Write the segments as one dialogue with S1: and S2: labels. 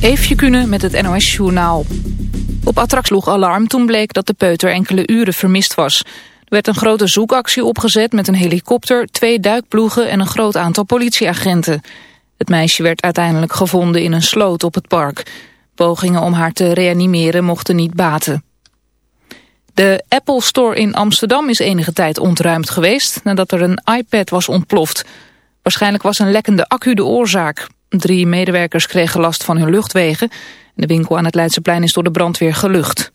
S1: Eefje Kunnen met het NOS Journaal. Op attractie sloeg alarm toen bleek dat de peuter enkele uren vermist was. Er werd een grote zoekactie opgezet met een helikopter, twee duikploegen en een groot aantal politieagenten. Het meisje werd uiteindelijk gevonden in een sloot op het park. Pogingen om haar te reanimeren mochten niet baten. De Apple Store in Amsterdam is enige tijd ontruimd geweest nadat er een iPad was ontploft. Waarschijnlijk was een lekkende accu de oorzaak. Drie medewerkers kregen last van hun luchtwegen. De winkel aan het Leidseplein is door de brandweer gelucht.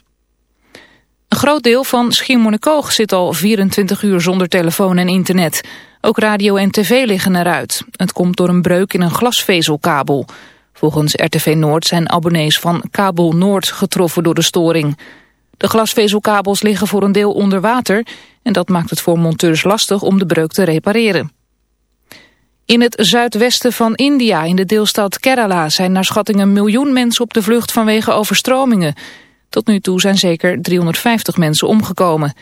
S1: Een groot deel van Schiermonnikoog zit al 24 uur zonder telefoon en internet. Ook radio en tv liggen eruit. Het komt door een breuk in een glasvezelkabel. Volgens RTV Noord zijn abonnees van Kabel Noord getroffen door de storing. De glasvezelkabels liggen voor een deel onder water... en dat maakt het voor monteurs lastig om de breuk te repareren. In het zuidwesten van India, in de deelstaat Kerala... zijn naar schatting een miljoen mensen op de vlucht vanwege overstromingen. Tot nu toe zijn zeker 350 mensen omgekomen.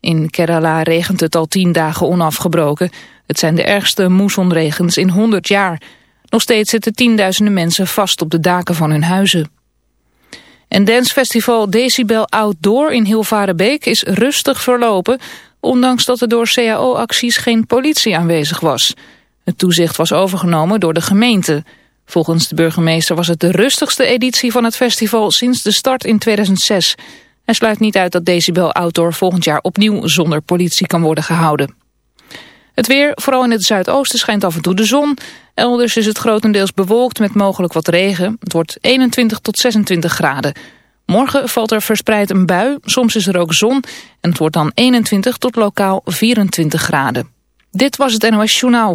S1: In Kerala regent het al tien dagen onafgebroken. Het zijn de ergste moessonregens in 100 jaar. Nog steeds zitten tienduizenden mensen vast op de daken van hun huizen. En dancefestival Decibel Outdoor in Hilvarenbeek is rustig verlopen... ondanks dat er door CAO-acties geen politie aanwezig was... Het toezicht was overgenomen door de gemeente. Volgens de burgemeester was het de rustigste editie van het festival sinds de start in 2006. Hij sluit niet uit dat Decibel Outdoor volgend jaar opnieuw zonder politie kan worden gehouden. Het weer, vooral in het zuidoosten, schijnt af en toe de zon. Elders is het grotendeels bewolkt met mogelijk wat regen. Het wordt 21 tot 26 graden. Morgen valt er verspreid een bui, soms is er ook zon... en het wordt dan 21 tot lokaal 24 graden. Dit was het NOS Journaal.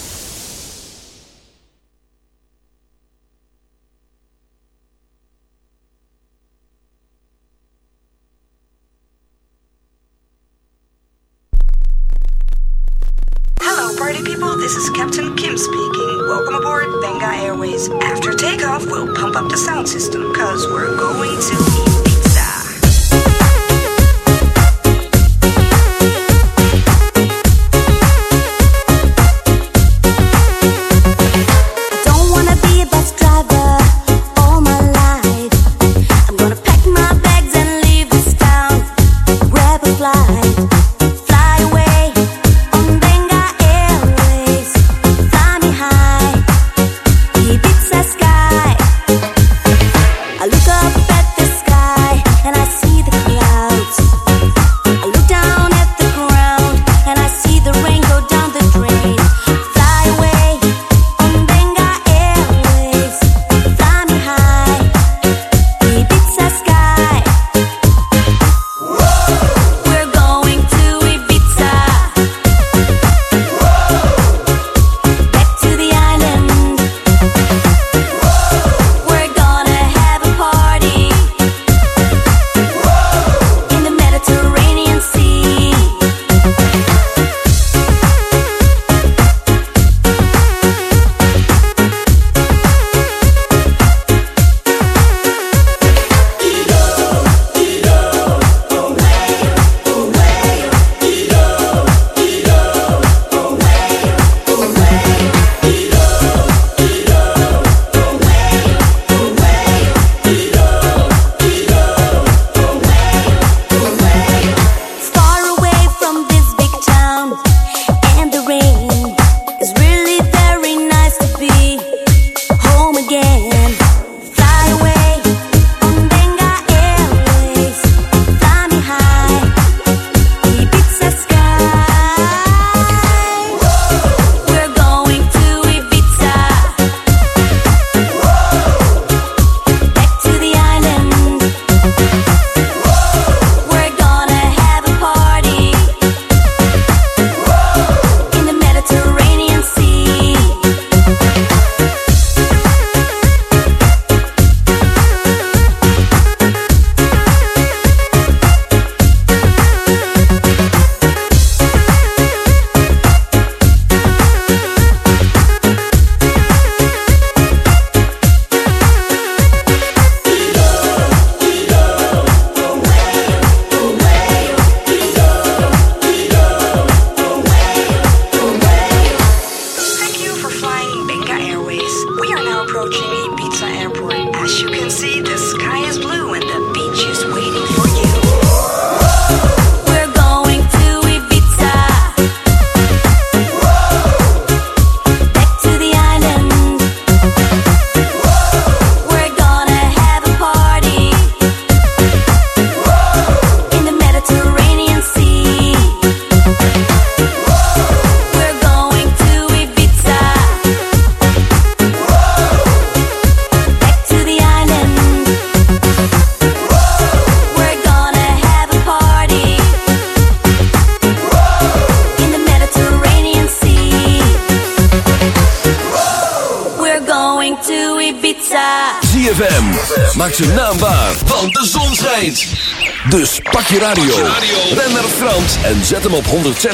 S2: 106.9.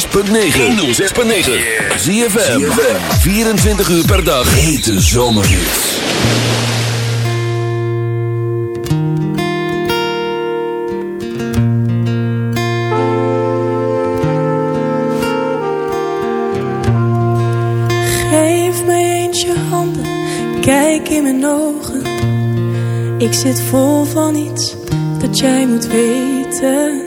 S2: 6.9, Zie je 24 uur per dag. Hete zomerhits.
S3: Geef mij eens je handen, kijk in mijn ogen. Ik zit vol van iets dat jij moet weten.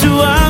S4: Do I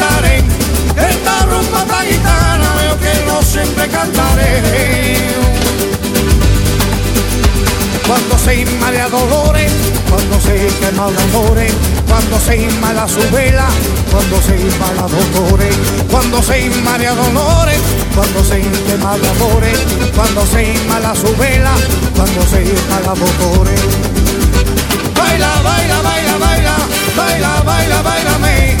S5: guitarra veo que no siempre cantaré. Cuando se inma de dolores, cuando se quema dolores, cuando se inma la su vela, cuando se inma dolores, cuando se inma de dolores, cuando se quema dolores, cuando se inma la su vela, cuando se inma la dolores. Baila, baila, baila, baila, baila, baila, baila, baila,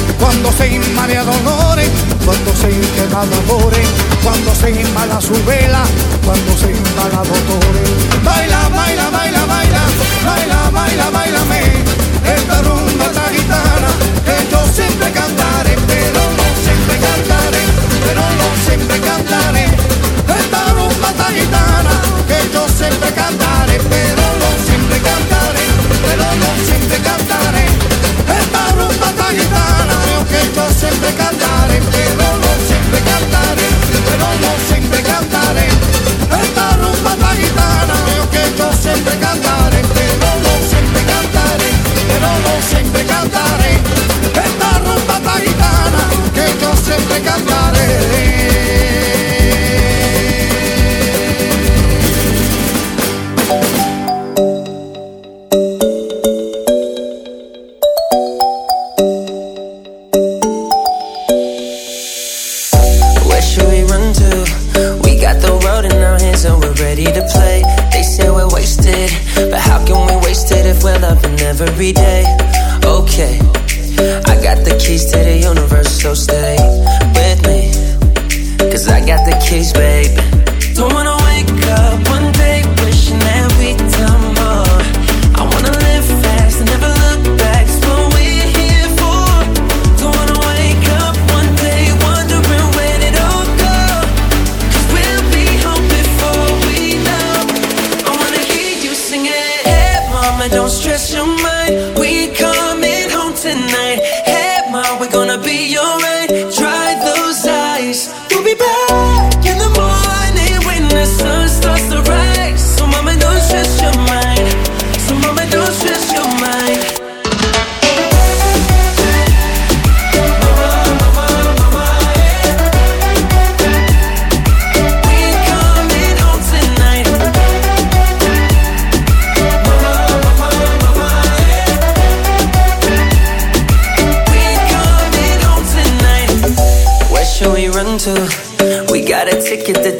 S5: cuando se inmala dolores, cuando se quema de amores, cuando se inmala su vela, cuando se inmala dolores.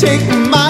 S6: take my